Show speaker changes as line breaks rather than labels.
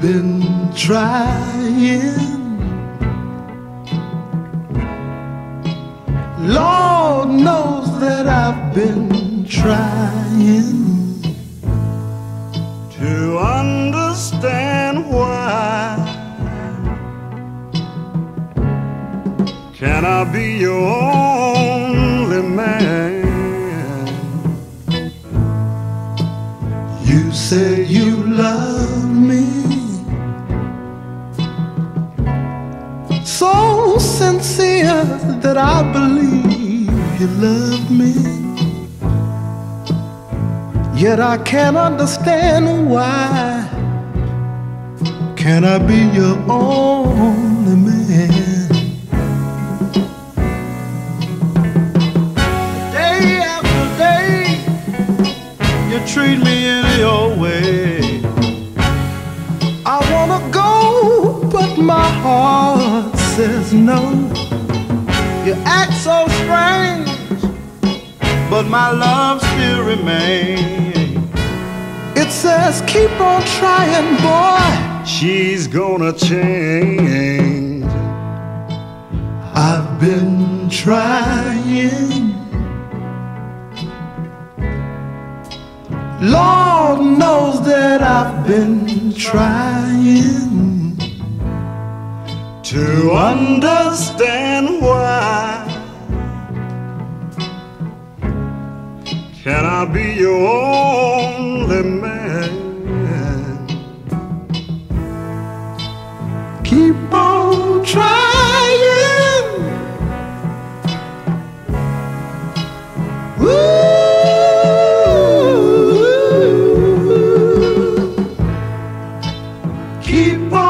been trying. Lord knows that I've been trying to understand why. Can I be your only man? You said you love me sincere that I believe you love me. Yet I can't understand why. Can I be your only man? Day after day, you treat me in your way. I wanna go, but my heart says no. You act so strange, but my love still remains. It says, keep on trying, boy. She's gonna change. I've been trying. Lord knows that I've been trying to understand why can I be your only man? Keep on trying. Ooh. Keep on.